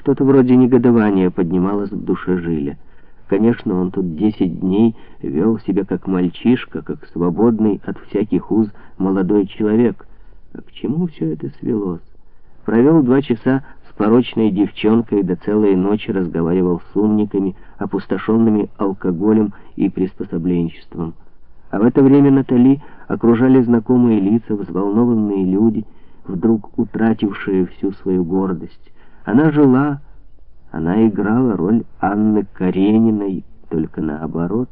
Что-то вроде негодования поднималось в душе Жиля. Конечно, он тут десять дней вел себя как мальчишка, как свободный от всяких уз молодой человек. А к чему все это свелось? Провел два часа с порочной девчонкой, до целой ночи разговаривал с умниками, опустошенными алкоголем и приспособленчеством. А в это время Натали окружали знакомые лица, взволнованные люди, вдруг утратившие всю свою гордость. Она жила она играла роль Анны Карениной, только наоборот.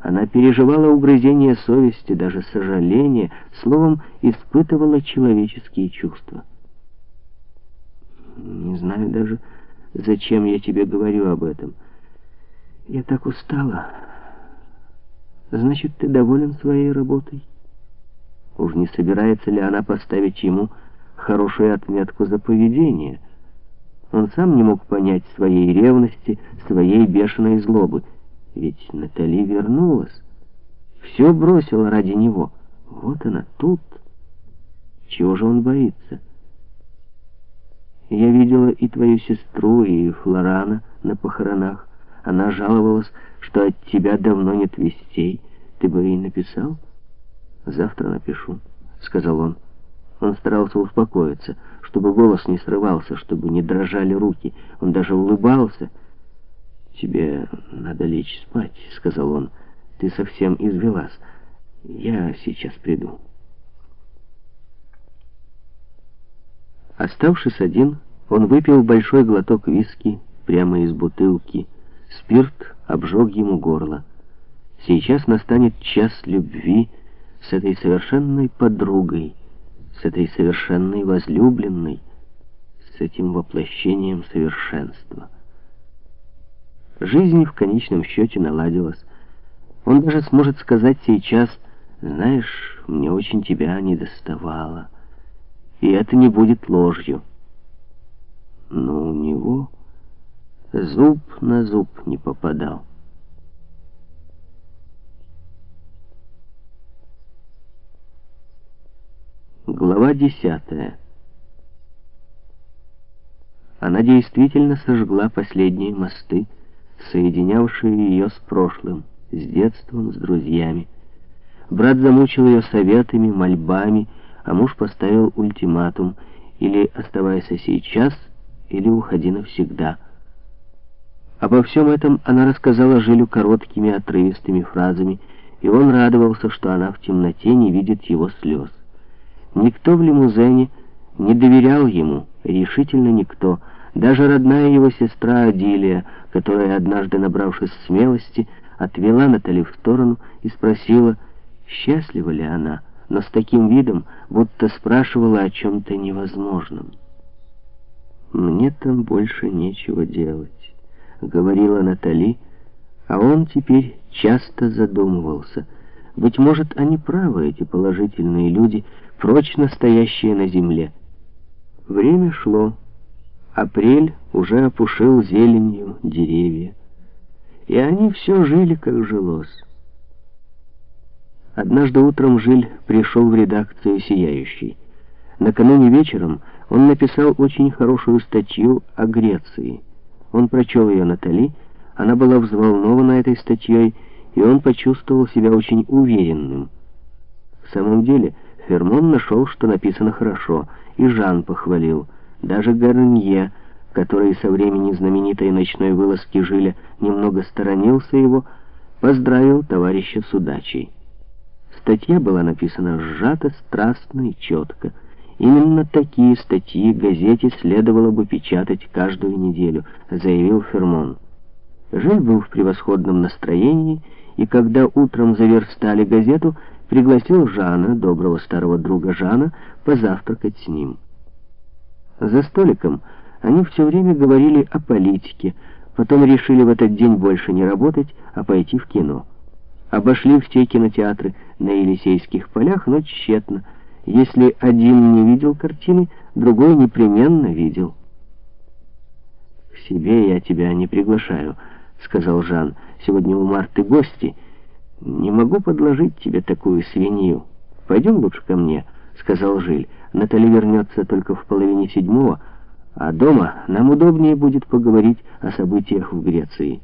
Она переживала угрызение совести, даже сожаление, словом, испытывала человеческие чувства. Не знаю даже, зачем я тебе говорю об этом. Я так устала. Значит, ты доволен своей работой? Уж не собирается ли она поставить ему хорошую отметку за поведение — он сам не мог понять своей ревности, своей бешеной злобы. Ведь Натали вернулась. Все бросила ради него. Вот она тут. Чего же он боится? Я видела и твою сестру, и Флорана на похоронах. Она жаловалась, что от тебя давно нет вестей. Ты бы ей написал? Завтра напишу, сказал он. Он старался успокоиться, чтобы голос не срывался, чтобы не дрожали руки. Он даже улыбался. «Тебе надо лечь спать», — сказал он. «Ты совсем извелась. Я сейчас приду». Оставшись один, он выпил большой глоток виски прямо из бутылки. Спирт обжег ему горло. Сейчас настанет час любви с этой совершенной подругой, с этой совершенной возлюбленной, с этим воплощением совершенства. Жизнь в конечном счете наладилась. Он даже сможет сказать сейчас, «Знаешь, мне очень тебя не доставало». И это не будет ложью. Но у него зуб на зуб не попадал. Глава десятая. Она действительно сожгла последние мосты, соединявшие ее с прошлым, с детством, с друзьями. Брат замучил ее советами, мольбами, а муж поставил ультиматум или оставайся сейчас, или уходи навсегда. Обо всем этом она рассказала Жилю короткими отрывистыми фразами, и он радовался, что она в темноте не видит его слез. Никто в лимузене не доверял ему, решительно никто, даже родная его сестра Адилия, которая, однажды набравшись смелости, отвела Натали в сторону и спросила, счастлива ли она, но с таким видом, будто спрашивала о чем-то невозможном. «Мне там больше нечего делать», — говорила Натали, а он теперь часто задумывался. Быть может, они правы, эти положительные люди, прочно стоящие на земле. Время шло. Апрель уже опушил зеленью деревья. И они все жили, как жилось. Однажды утром Жиль пришел в редакцию «Сияющий». Накануне вечером он написал очень хорошую статью о Греции. Он прочел ее Натали, она была взволнована этой статьей, и он почувствовал себя очень уверенным. В самом деле, Фермон нашел, что написано хорошо, и Жан похвалил. Даже Гарнье, который со времени знаменитой ночной вылазки Жиля немного сторонился его, поздравил товарища с удачей. Статья была написана сжато, страстно и четко. Именно такие статьи газете следовало бы печатать каждую неделю, заявил Фермон. Жиль был в превосходном настроении, и когда утром заверстали газету, пригласил Жана, доброго старого друга Жана, позавтракать с ним. За столиком они все время говорили о политике, потом решили в этот день больше не работать, а пойти в кино. Обошли все кинотеатры на Елисейских полях, но тщетно. Если один не видел картины, другой непременно видел. «К себе я тебя не приглашаю», — сказал Жан. «Сегодня у Марты гости». «Не могу подложить тебе такую свинью. Пойдем лучше ко мне», — сказал Жиль. «Натали вернется только в половине седьмого, А дома нам удобнее будет поговорить о событиях в Греции.